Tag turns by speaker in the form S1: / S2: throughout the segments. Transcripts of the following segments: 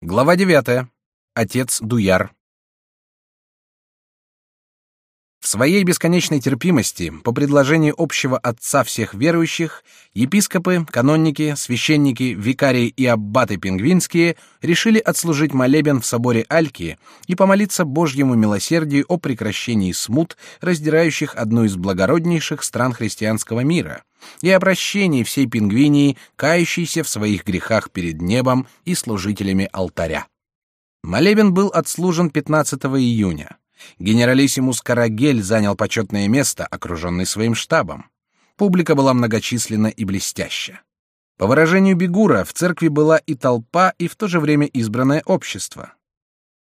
S1: Глава девятая. Отец Дуяр. Своей бесконечной терпимости, по предложению общего отца всех верующих, епископы, канонники, священники, викарии и аббаты пингвинские решили отслужить молебен в соборе Альки и помолиться Божьему милосердию о прекращении смут, раздирающих одну из благороднейших стран христианского мира, и о прощении всей пингвинии, кающейся в своих грехах перед небом и служителями алтаря. Молебен был отслужен 15 июня. Генералиссимус Карагель занял почетное место, окруженный своим штабом. Публика была многочисленна и блестяща. По выражению Бигура, в церкви была и толпа, и в то же время избранное общество.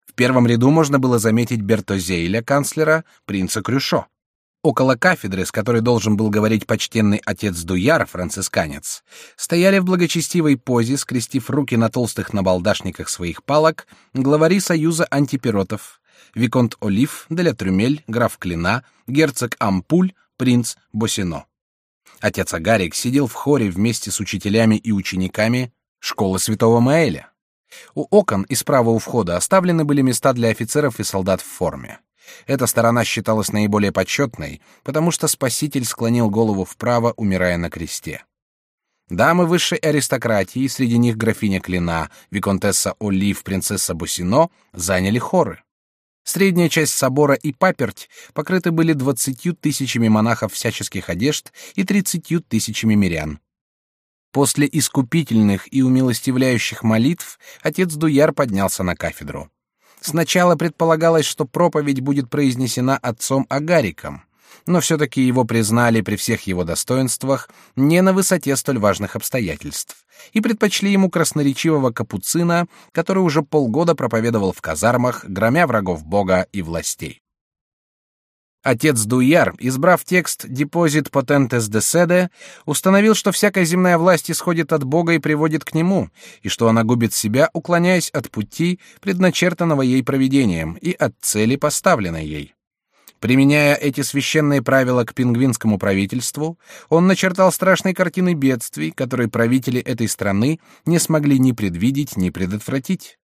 S1: В первом ряду можно было заметить Бертозейля, канцлера, принца Крюшо. Около кафедры, с которой должен был говорить почтенный отец Дуяр, францисканец, стояли в благочестивой позе, скрестив руки на толстых набалдашниках своих палок, главари союза антипиротов, виконт Олив, Деля Трюмель, граф Клина, герцог Ампуль, принц Босино. Отец Агарик сидел в хоре вместе с учителями и учениками школы Святого Маэля. У окон и справа у входа оставлены были места для офицеров и солдат в форме. Эта сторона считалась наиболее почетной, потому что Спаситель склонил голову вправо, умирая на кресте. Дамы высшей аристократии, среди них графиня Клина, виконтесса Олив, принцесса Бусино, заняли хоры. Средняя часть собора и паперть покрыты были двадцатью тысячами монахов всяческих одежд и тридцатью тысячами мирян. После искупительных и умилостивляющих молитв отец Дуяр поднялся на кафедру. Сначала предполагалось, что проповедь будет произнесена отцом Агариком, но все-таки его признали при всех его достоинствах не на высоте столь важных обстоятельств и предпочли ему красноречивого капуцина, который уже полгода проповедовал в казармах, громя врагов Бога и властей. Отец Дуяр, избрав текст «Депозит potentes de sede», установил, что всякая земная власть исходит от Бога и приводит к Нему, и что она губит себя, уклоняясь от пути, предначертанного ей провидением, и от цели, поставленной ей. Применяя эти священные правила к пингвинскому правительству, он начертал страшные картины бедствий, которые правители этой страны не смогли ни предвидеть, ни предотвратить.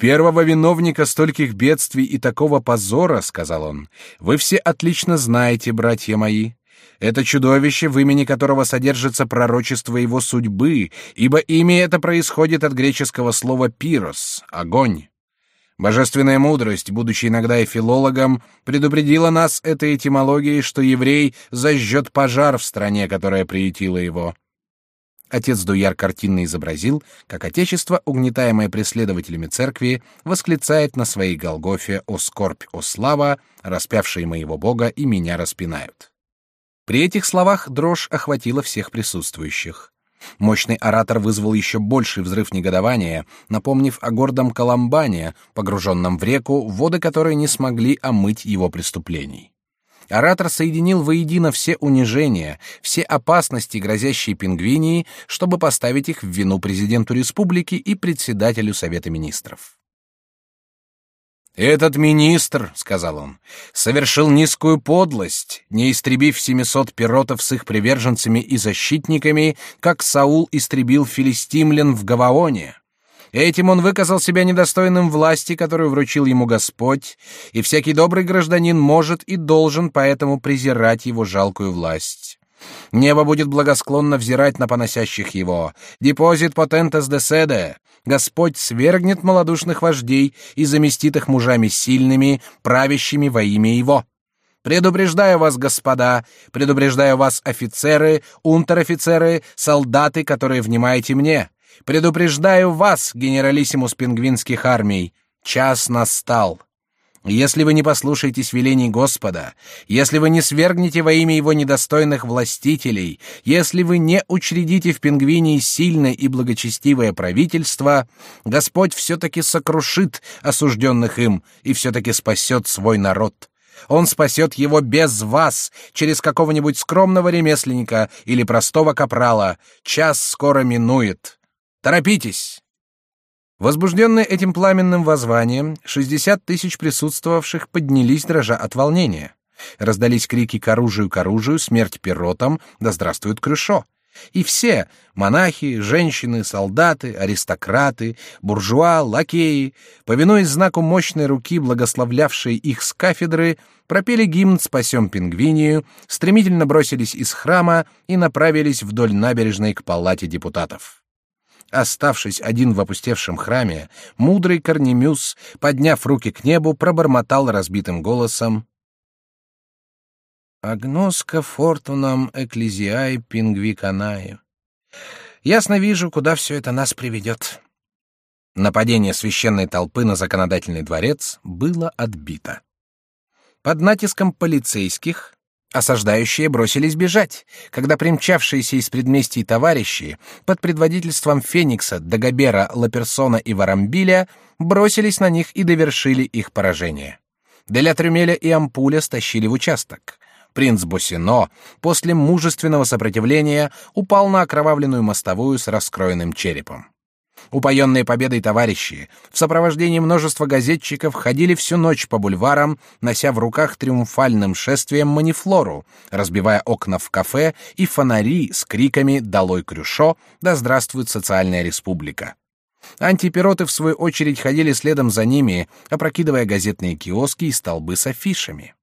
S1: Первого виновника стольких бедствий и такого позора, сказал он, вы все отлично знаете, братья мои. Это чудовище, в имени которого содержится пророчество его судьбы, ибо имя это происходит от греческого слова пирос — огонь. Божественная мудрость, будучи иногда и филологом, предупредила нас этой этимологией, что еврей зажжет пожар в стране, которая приютила его. Отец Дуяр картинно изобразил, как отечество, угнетаемое преследователями церкви, восклицает на своей Голгофе «О скорбь, о слава, распявшие моего Бога и меня распинают». При этих словах дрожь охватила всех присутствующих. Мощный оратор вызвал еще больший взрыв негодования, напомнив о гордом Коломбане, погруженном в реку, воды которой не смогли омыть его преступлений. Оратор соединил воедино все унижения, все опасности, грозящие пингвинии, чтобы поставить их в вину президенту республики и председателю Совета министров. «Этот министр, — сказал он, — совершил низкую подлость, не истребив семисот пиротов с их приверженцами и защитниками, как Саул истребил филистимлян в Гаваоне. Этим он выказал себя недостойным власти, которую вручил ему Господь, и всякий добрый гражданин может и должен поэтому презирать его жалкую власть. Небо будет благосклонно взирать на поносящих его. Депозит потентас де седе. Господь свергнет малодушных вождей и заместит их мужами сильными, правящими во имя его. Предупреждаю вас, господа, предупреждаю вас, офицеры, унтер-офицеры, солдаты, которые внимаете мне. Предупреждаю вас, генералиссимус пингвинских армий, час настал. Если вы не послушаетесь велений Господа, если вы не свергнете во имя его недостойных властителей, если вы не учредите в Пингвинии сильное и благочестивое правительство, Господь все-таки сокрушит осужденных им и все-таки спасет свой народ. Он спасет его без вас, через какого-нибудь скромного ремесленника или простого капрала. Час скоро минует. Торопитесь!» Возбужденные этим пламенным воззванием, шестьдесят тысяч присутствовавших поднялись, дрожа от волнения. Раздались крики к оружию, к оружию, смерть пиротам, да здравствует Крюшо. И все — монахи, женщины, солдаты, аристократы, буржуа, лакеи, повинуясь знаку мощной руки, благословлявшей их с кафедры, пропели гимн «Спасем Пингвинию», стремительно бросились из храма и направились вдоль набережной к палате депутатов. Оставшись один в опустевшем храме, мудрый Корнемюс, подняв руки к небу, пробормотал разбитым голосом «Агноска фортунам экклезиаe пингвиканаю». Ясно вижу, куда все это нас приведет. Нападение священной толпы на законодательный дворец было отбито. Под натиском полицейских Осаждающие бросились бежать, когда примчавшиеся из предместий товарищи под предводительством Феникса, Дагобера, Лаперсона и Варамбиля бросились на них и довершили их поражение. Деля Трюмеля и Ампуля стащили в участок. Принц Босино после мужественного сопротивления упал на окровавленную мостовую с раскроенным черепом. Упоенные победой товарищи в сопровождении множества газетчиков ходили всю ночь по бульварам, нося в руках триумфальным шествием манифлору, разбивая окна в кафе и фонари с криками «Долой Крюшо! Да здравствует социальная республика!». Антипироты, в свою очередь, ходили следом за ними, опрокидывая газетные киоски и столбы с афишами.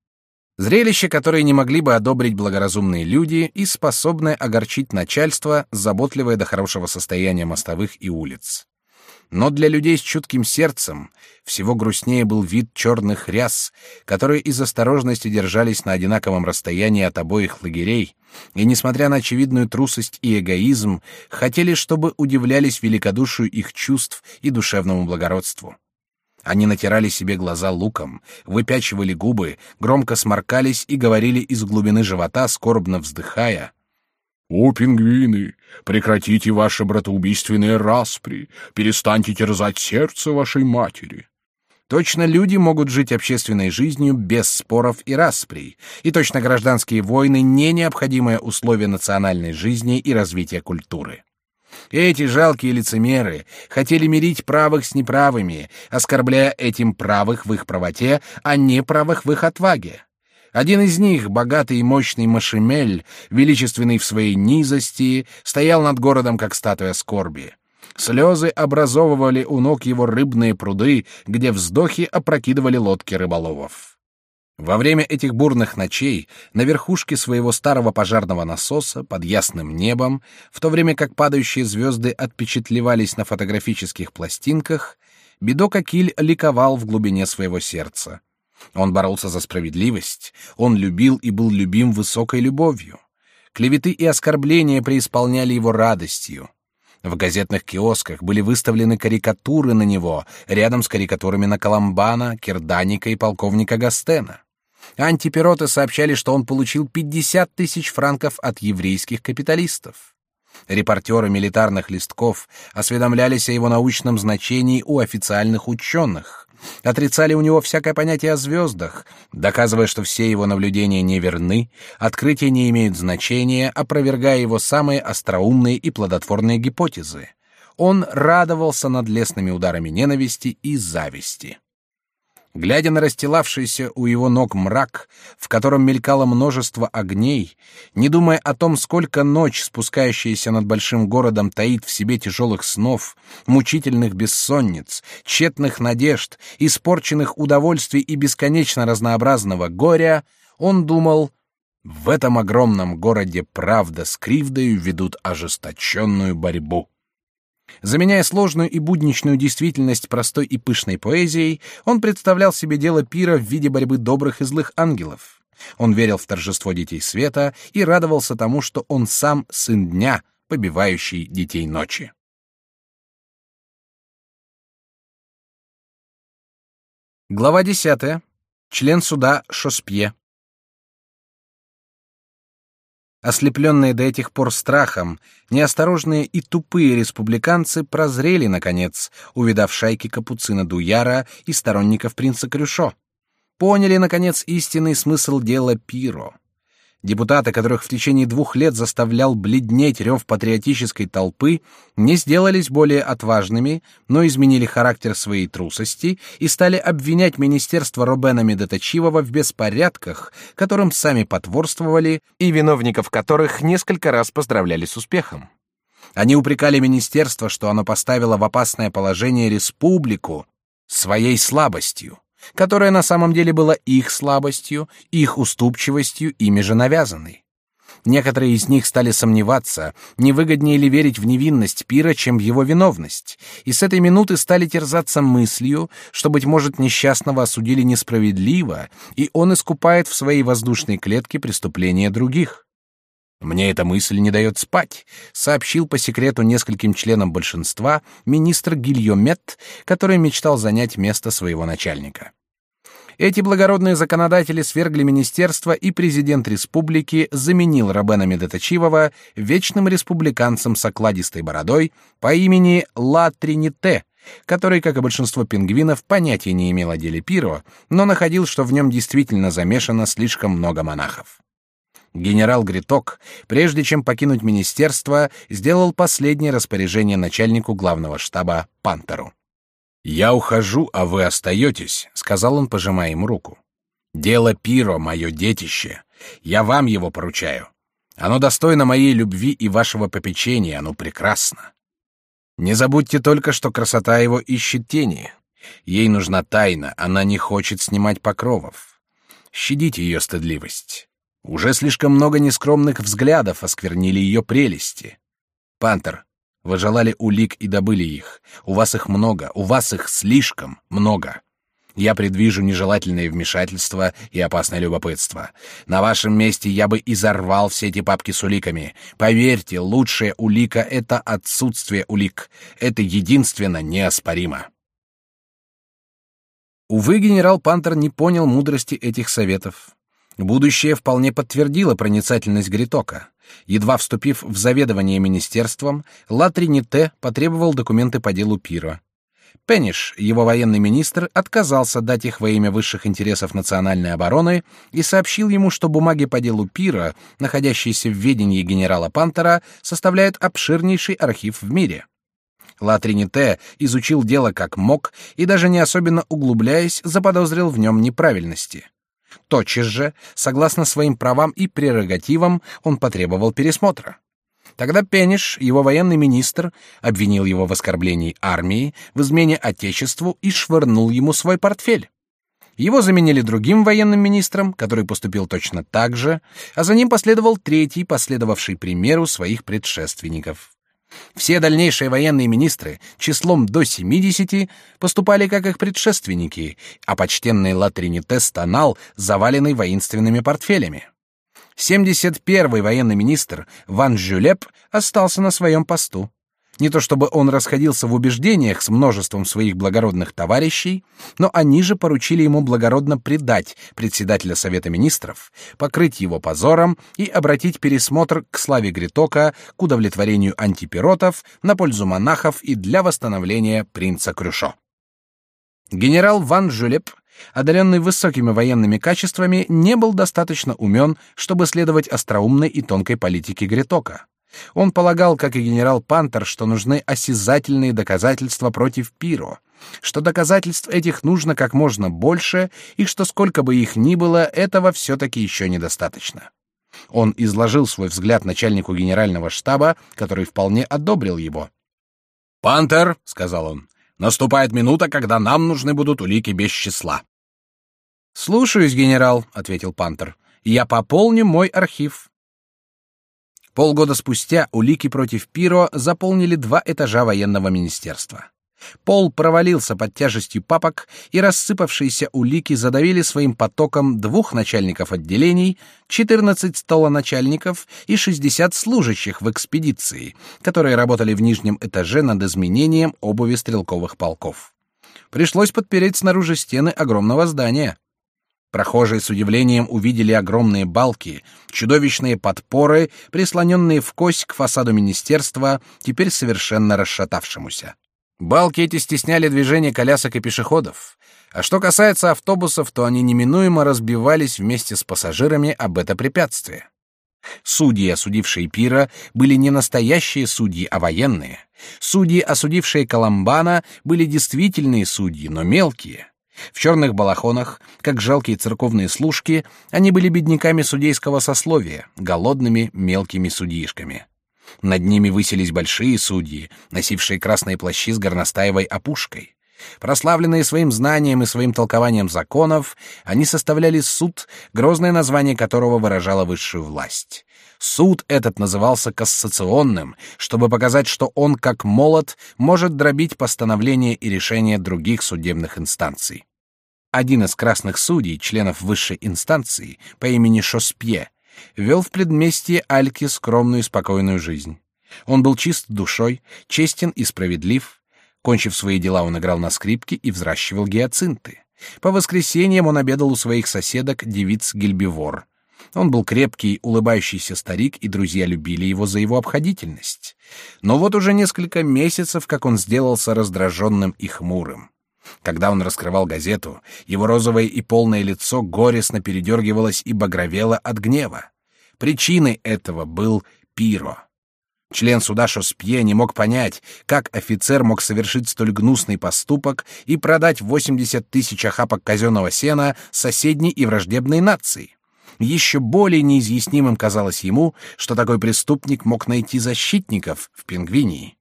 S1: Зрелище, которое не могли бы одобрить благоразумные люди и способное огорчить начальство, заботливое до хорошего состояния мостовых и улиц. Но для людей с чутким сердцем всего грустнее был вид черных ряс, которые из осторожности держались на одинаковом расстоянии от обоих лагерей, и, несмотря на очевидную трусость и эгоизм, хотели, чтобы удивлялись великодушию их чувств и душевному благородству. Они натирали себе глаза луком, выпячивали губы, громко сморкались и говорили из глубины живота, скорбно вздыхая. «О, пингвины, прекратите ваши братоубийственные распри, перестаньте терзать сердце вашей матери». Точно люди могут жить общественной жизнью без споров и расприй, и точно гражданские войны не необходимое условие национальной жизни и развития культуры. Эти жалкие лицемеры хотели мирить правых с неправыми, оскорбляя этим правых в их правоте, а неправых в их отваге. Один из них, богатый и мощный Машемель, величественный в своей низости, стоял над городом, как статуя скорби. Слезы образовывали у ног его рыбные пруды, где вздохи опрокидывали лодки рыболовов. Во время этих бурных ночей на верхушке своего старого пожарного насоса под ясным небом, в то время как падающие звезды отпечатлевались на фотографических пластинках, Бедока Киль ликовал в глубине своего сердца. Он боролся за справедливость, он любил и был любим высокой любовью. Клеветы и оскорбления преисполняли его радостью. В газетных киосках были выставлены карикатуры на него, рядом с карикатурами на Коломбана, Кирданика и полковника Гастена. Антипироты сообщали, что он получил 50 тысяч франков от еврейских капиталистов. Репортеры милитарных листков осведомлялись о его научном значении у официальных ученых, отрицали у него всякое понятие о звездах, доказывая, что все его наблюдения неверны, открытия не имеют значения, опровергая его самые остроумные и плодотворные гипотезы. Он радовался над лесными ударами ненависти и зависти. Глядя на расстилавшийся у его ног мрак, в котором мелькало множество огней, не думая о том, сколько ночь, спускающаяся над большим городом, таит в себе тяжелых снов, мучительных бессонниц, тщетных надежд, испорченных удовольствий и бесконечно разнообразного горя, он думал, в этом огромном городе правда с кривдою ведут ожесточенную борьбу. Заменяя сложную и будничную действительность простой и пышной поэзией, он представлял себе дело пира в виде борьбы добрых и злых ангелов. Он верил в торжество детей света и радовался тому, что он сам сын дня, побивающий детей ночи. Глава десятая. Член суда Шоспье. Ослепленные до этих пор страхом, неосторожные и тупые республиканцы прозрели, наконец, увидав шайки капуцина Дуяра и сторонников принца Крюшо. Поняли, наконец, истинный смысл дела Пиро. Депутаты, которых в течение двух лет заставлял бледнеть рев патриотической толпы, не сделались более отважными, но изменили характер своей трусости и стали обвинять министерство Робена Медоточивого в беспорядках, которым сами потворствовали и виновников которых несколько раз поздравляли с успехом. Они упрекали министерство, что оно поставило в опасное положение республику своей слабостью которая на самом деле была их слабостью, их уступчивостью, ими же навязанной. Некоторые из них стали сомневаться, не выгоднее ли верить в невинность Пира, чем в его виновность, и с этой минуты стали терзаться мыслью, что, быть может, несчастного осудили несправедливо, и он искупает в своей воздушной клетке преступления других. Мне эта мысль не дает спать, сообщил по секрету нескольким членам большинства министр Гильомет, который мечтал занять место своего начальника. Эти благородные законодатели свергли министерство, и президент республики заменил Робена Медоточивого вечным республиканцем с окладистой бородой по имени Ла Трините, который, как и большинство пингвинов, понятия не имел о деле Пиро, но находил, что в нем действительно замешано слишком много монахов. Генерал Гриток, прежде чем покинуть министерство, сделал последнее распоряжение начальнику главного штаба Пантеру. «Я ухожу, а вы остаетесь», — сказал он, пожимая ему руку. «Дело Пиро — мое детище. Я вам его поручаю. Оно достойно моей любви и вашего попечения, оно прекрасно. Не забудьте только, что красота его ищет тени. Ей нужна тайна, она не хочет снимать покровов. Щадите ее стыдливость. Уже слишком много нескромных взглядов осквернили ее прелести. Пантер, вы желали улик и добыли их. У вас их много, у вас их слишком много. Я предвижу нежелательные вмешательства и опасное любопытство. На вашем месте я бы изорвал все эти папки с уликами. Поверьте, лучшая улика — это отсутствие улик. Это единственно неоспоримо. Увы, генерал Пантер не понял мудрости этих советов. Будущее вполне подтвердило проницательность Гритока. Едва вступив в заведование министерством, Ла Трините потребовал документы по делу Пиро. Пенниш, его военный министр, отказался дать их во имя высших интересов национальной обороны и сообщил ему, что бумаги по делу Пира, находящиеся в ведении генерала Пантера, составляют обширнейший архив в мире. Ла Трините изучил дело как мог и даже не особенно углубляясь, заподозрил в нем неправильности. Тотчас же, согласно своим правам и прерогативам, он потребовал пересмотра. Тогда Пениш, его военный министр, обвинил его в оскорблении армии, в измене отечеству и швырнул ему свой портфель. Его заменили другим военным министром, который поступил точно так же, а за ним последовал третий, последовавший примеру своих предшественников. Все дальнейшие военные министры числом до 70 поступали как их предшественники, а почтенный Латрините стонал, заваленный воинственными портфелями. 71-й военный министр Ван Жюлеп остался на своем посту. Не то чтобы он расходился в убеждениях с множеством своих благородных товарищей, но они же поручили ему благородно предать председателя Совета Министров, покрыть его позором и обратить пересмотр к славе Гритока, к удовлетворению антипиротов, на пользу монахов и для восстановления принца Крюшо. Генерал Ван Жюлеп, одаренный высокими военными качествами, не был достаточно умен, чтобы следовать остроумной и тонкой политике Гритока. Он полагал, как и генерал Пантер, что нужны осязательные доказательства против Пиро, что доказательств этих нужно как можно больше и что сколько бы их ни было, этого все-таки еще недостаточно. Он изложил свой взгляд начальнику генерального штаба, который вполне одобрил его. «Пантер», — сказал он, — «наступает минута, когда нам нужны будут улики без числа». «Слушаюсь, генерал», — ответил Пантер. «Я пополню мой архив». Полгода спустя улики против Пиро заполнили два этажа военного министерства. Пол провалился под тяжестью папок, и рассыпавшиеся улики задавили своим потоком двух начальников отделений, 14 столоначальников и 60 служащих в экспедиции, которые работали в нижнем этаже над изменением обуви стрелковых полков. Пришлось подпереть снаружи стены огромного здания. Прохожие с удивлением увидели огромные балки, чудовищные подпоры, прислоненные в кость к фасаду министерства, теперь совершенно расшатавшемуся. Балки эти стесняли движение колясок и пешеходов. А что касается автобусов, то они неминуемо разбивались вместе с пассажирами об это препятствие. Судьи, осудившие Пира, были не настоящие судьи, а военные. Судьи, осудившие Коломбана, были действительные судьи, но мелкие. В черных балахонах, как жалкие церковные служки, они были бедняками судейского сословия, голодными мелкими судишками. Над ними высились большие судьи, носившие красные плащи с горностаевой опушкой. Прославленные своим знанием и своим толкованием законов, они составляли суд, грозное название которого выражало высшую власть. Суд этот назывался кассационным, чтобы показать, что он, как молот, может дробить постановления и решения других судебных инстанций. Один из красных судей, членов высшей инстанции, по имени Шоспье, вел в предместье Альки скромную и спокойную жизнь. Он был чист душой, честен и справедлив. Кончив свои дела, он играл на скрипке и взращивал гиацинты. По воскресеньям он обедал у своих соседок, девиц Гильбивор. Он был крепкий, улыбающийся старик, и друзья любили его за его обходительность. Но вот уже несколько месяцев, как он сделался раздраженным и хмурым. Когда он раскрывал газету, его розовое и полное лицо горестно передергивалось и багровело от гнева. Причиной этого был Пиро. Член суда Шоспье не мог понять, как офицер мог совершить столь гнусный поступок и продать 80 тысяч охапок казенного сена соседней и враждебной нации. Еще более неизъяснимым казалось ему, что такой преступник мог найти защитников в Пингвинии.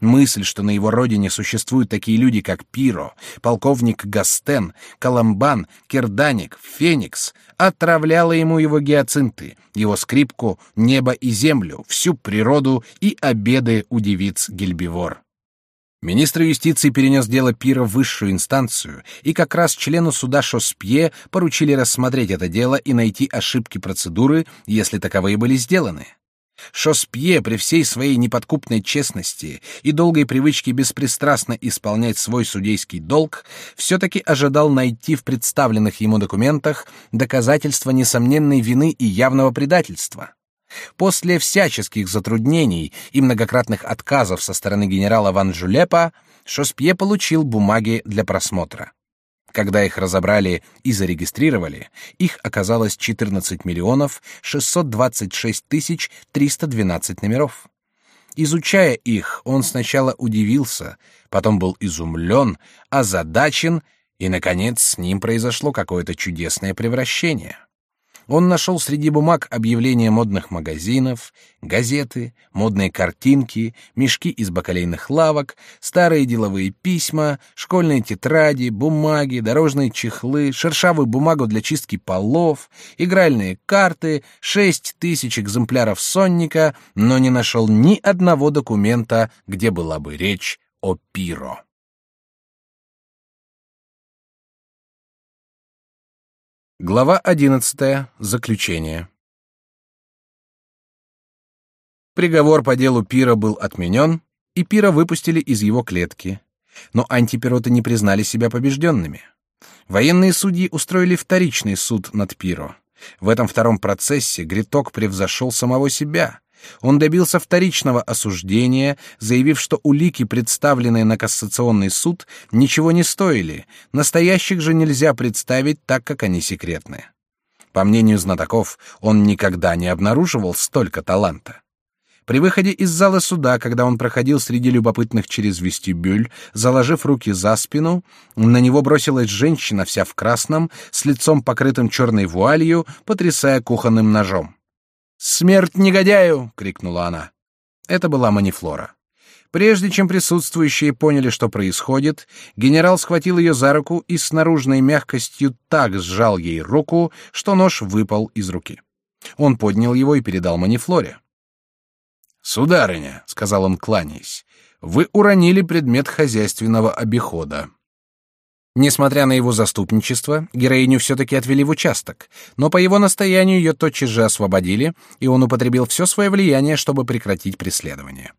S1: Мысль, что на его родине существуют такие люди, как Пиро, полковник Гастен, Коломбан, Керданик, Феникс, отравляла ему его гиацинты, его скрипку, небо и землю, всю природу и обеды у девиц Гильбивор. Министр юстиции перенес дело Пира в высшую инстанцию, и как раз члену суда Шоспье поручили рассмотреть это дело и найти ошибки процедуры, если таковые были сделаны. Шоспье при всей своей неподкупной честности и долгой привычке беспристрастно исполнять свой судейский долг все-таки ожидал найти в представленных ему документах доказательства несомненной вины и явного предательства. После всяческих затруднений и многократных отказов со стороны генерала Ван Жулепа Шоспье получил бумаги для просмотра. Когда их разобрали и зарегистрировали, их оказалось 14 миллионов 626 тысяч 312 номеров. Изучая их, он сначала удивился, потом был изумлен, озадачен, и, наконец, с ним произошло какое-то чудесное превращение. Он нашел среди бумаг объявления модных магазинов, газеты, модные картинки, мешки из бакалейных лавок, старые деловые письма, школьные тетради, бумаги, дорожные чехлы, шершавую бумагу для чистки полов, игральные карты, шесть тысяч экземпляров сонника, но не нашел ни одного документа, где была бы речь о Пиро. Глава 11. Заключение. Приговор по делу Пира был отменен, и Пира выпустили из его клетки. Но антипироты не признали себя побежденными. Военные судьи устроили вторичный суд над Пиро. В этом втором процессе Гриток превзошел самого себя. Он добился вторичного осуждения, заявив, что улики, представленные на кассационный суд, ничего не стоили, настоящих же нельзя представить, так как они секретны. По мнению знатоков, он никогда не обнаруживал столько таланта. При выходе из зала суда, когда он проходил среди любопытных через вестибюль, заложив руки за спину, на него бросилась женщина вся в красном, с лицом покрытым черной вуалью, потрясая кухонным ножом. «Смерть негодяю!» — крикнула она. Это была Манифлора. Прежде чем присутствующие поняли, что происходит, генерал схватил ее за руку и с наружной мягкостью так сжал ей руку, что нож выпал из руки. Он поднял его и передал Манифлоре. «Сударыня», — сказал он, кланяясь, — «вы уронили предмет хозяйственного обихода». Несмотря на его заступничество, героиню все-таки отвели в участок, но по его настоянию ее тотчас же освободили, и он употребил все свое влияние, чтобы прекратить преследование.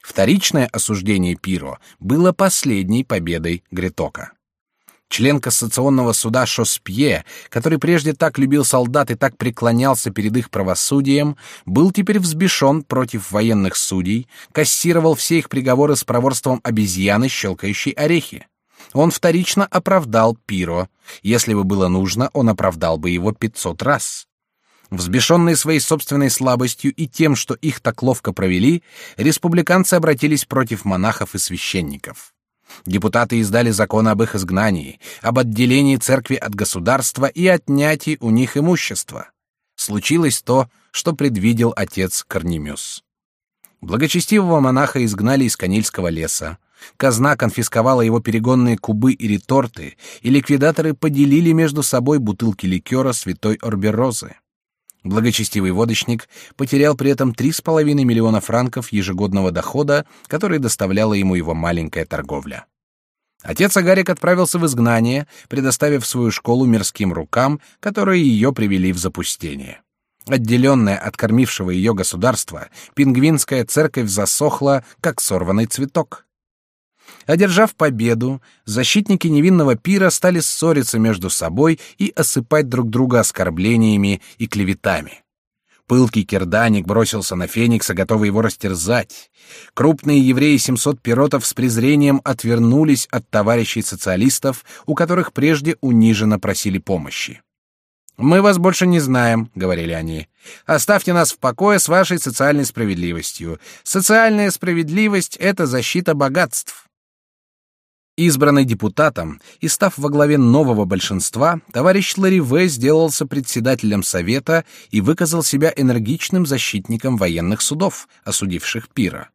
S1: Вторичное осуждение Пиро было последней победой Гретока. Член кассационного суда Шоспье, который прежде так любил солдат и так преклонялся перед их правосудием, был теперь взбешен против военных судей, кассировал все их приговоры с проворством обезьяны, щелкающей орехи. Он вторично оправдал Пиро. Если бы было нужно, он оправдал бы его пятьсот раз. Взбешенные своей собственной слабостью и тем, что их так ловко провели, республиканцы обратились против монахов и священников. Депутаты издали закон об их изгнании, об отделении церкви от государства и отнятии у них имущества. Случилось то, что предвидел отец Корнемюс. Благочестивого монаха изгнали из Канильского леса. Казна конфисковала его перегонные кубы и реторты, и ликвидаторы поделили между собой бутылки ликера святой Орберозы. Благочестивый водочник потерял при этом три с половиной миллиона франков ежегодного дохода, который доставляла ему его маленькая торговля. Отец Агарик отправился в изгнание, предоставив свою школу мирским рукам, которые ее привели в запустение. Отделенная от кормившего ее государства, пингвинская церковь засохла, как сорванный цветок. Одержав победу, защитники невинного пира стали ссориться между собой и осыпать друг друга оскорблениями и клеветами. Пылкий керданик бросился на Феникса, готовый его растерзать. Крупные евреи 700 пиротов с презрением отвернулись от товарищей социалистов, у которых прежде униженно просили помощи. «Мы вас больше не знаем», — говорили они. «Оставьте нас в покое с вашей социальной справедливостью. Социальная справедливость — это защита богатств». Избранный депутатом и став во главе нового большинства, товарищ Лариве сделался председателем совета и выказал себя энергичным защитником военных судов, осудивших пира.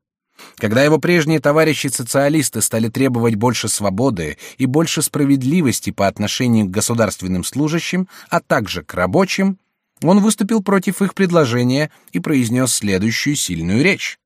S1: Когда его прежние товарищи-социалисты стали требовать больше свободы и больше справедливости по отношению к государственным служащим, а также к рабочим, он выступил против их предложения и произнес следующую сильную речь.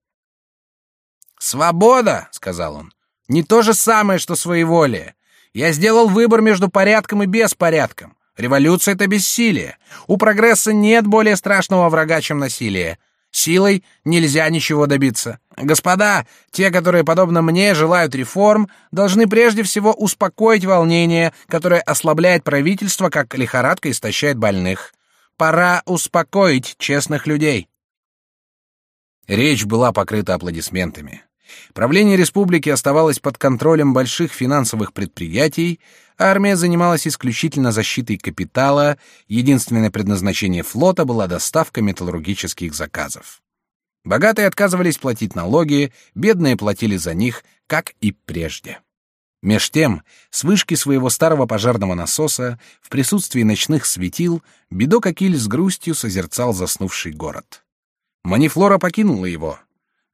S1: «Свобода», — сказал он, не то же самое, что своеволие. Я сделал выбор между порядком и беспорядком. Революция — это бессилие. У прогресса нет более страшного врага, чем насилие. Силой нельзя ничего добиться. Господа, те, которые, подобно мне, желают реформ, должны прежде всего успокоить волнение, которое ослабляет правительство, как лихорадка истощает больных. Пора успокоить честных людей. Речь была покрыта аплодисментами. Правление республики оставалось под контролем больших финансовых предприятий, а армия занималась исключительно защитой капитала, единственное предназначение флота была доставка металлургических заказов. Богатые отказывались платить налоги, бедные платили за них, как и прежде. Меж тем, с вышки своего старого пожарного насоса, в присутствии ночных светил, Бедокакиль с грустью созерцал заснувший город. Манифлора покинула его —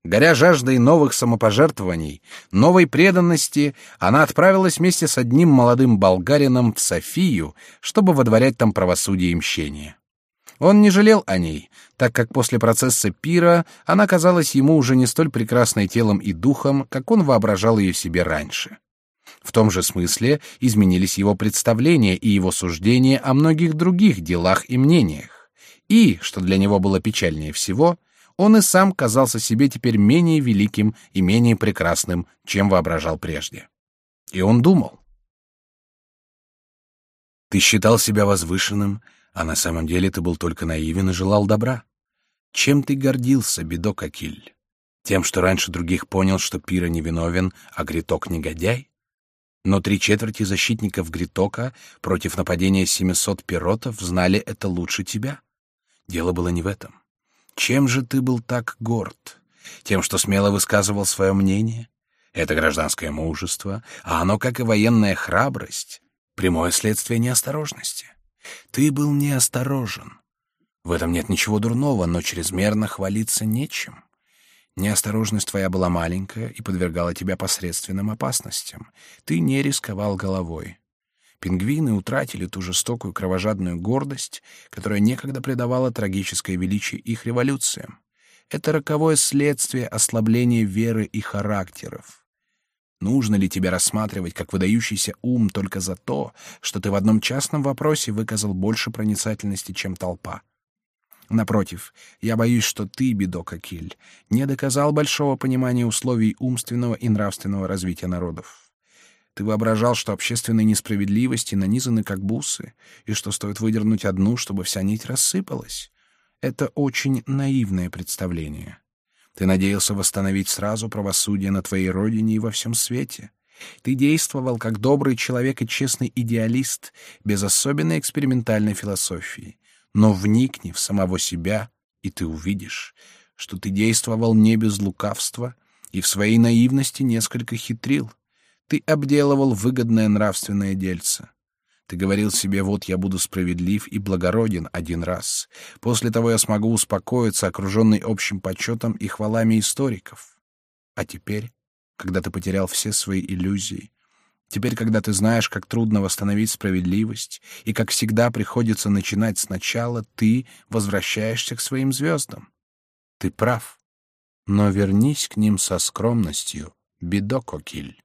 S1: Горя жаждой новых самопожертвований, новой преданности, она отправилась вместе с одним молодым болгарином в Софию, чтобы водворять там правосудие и мщение. Он не жалел о ней, так как после процесса Пира она казалась ему уже не столь прекрасной телом и духом, как он воображал ее себе раньше. В том же смысле изменились его представления и его суждения о многих других делах и мнениях. И, что для него было печальнее всего, он и сам казался себе теперь менее великим и менее прекрасным, чем воображал прежде. И он думал. Ты считал себя возвышенным, а на самом деле ты был только наивен и желал добра. Чем ты гордился, бедок Акиль? Тем, что раньше других понял, что Пира невиновен, а Гриток негодяй? Но три четверти защитников Гритока против нападения 700 пиротов знали это лучше тебя. Дело было не в этом. Чем же ты был так горд? Тем, что смело высказывал свое мнение? Это гражданское мужество, а оно, как и военная храбрость, прямое следствие неосторожности. Ты был неосторожен. В этом нет ничего дурного, но чрезмерно хвалиться нечем. Неосторожность твоя была маленькая и подвергала тебя посредственным опасностям. Ты не рисковал головой. Пингвины утратили ту жестокую кровожадную гордость, которая некогда придавала трагическое величие их революциям. Это роковое следствие ослабления веры и характеров. Нужно ли тебе рассматривать как выдающийся ум только за то, что ты в одном частном вопросе выказал больше проницательности, чем толпа? Напротив, я боюсь, что ты, Бедок Акиль, не доказал большого понимания условий умственного и нравственного развития народов. Ты воображал, что общественные несправедливости нанизаны как бусы, и что стоит выдернуть одну, чтобы вся нить рассыпалась. Это очень наивное представление. Ты надеялся восстановить сразу правосудие на твоей родине и во всем свете. Ты действовал как добрый человек и честный идеалист, без особенной экспериментальной философии. Но вникни в самого себя, и ты увидишь, что ты действовал не без лукавства и в своей наивности несколько хитрил. Ты обделывал выгодное нравственное дельце. Ты говорил себе, вот я буду справедлив и благороден один раз. После того я смогу успокоиться, окруженный общим почетом и хвалами историков. А теперь, когда ты потерял все свои иллюзии, теперь, когда ты знаешь, как трудно восстановить справедливость и как всегда приходится начинать сначала, ты возвращаешься к своим звездам. Ты прав. Но вернись к ним со скромностью, Бидококиль.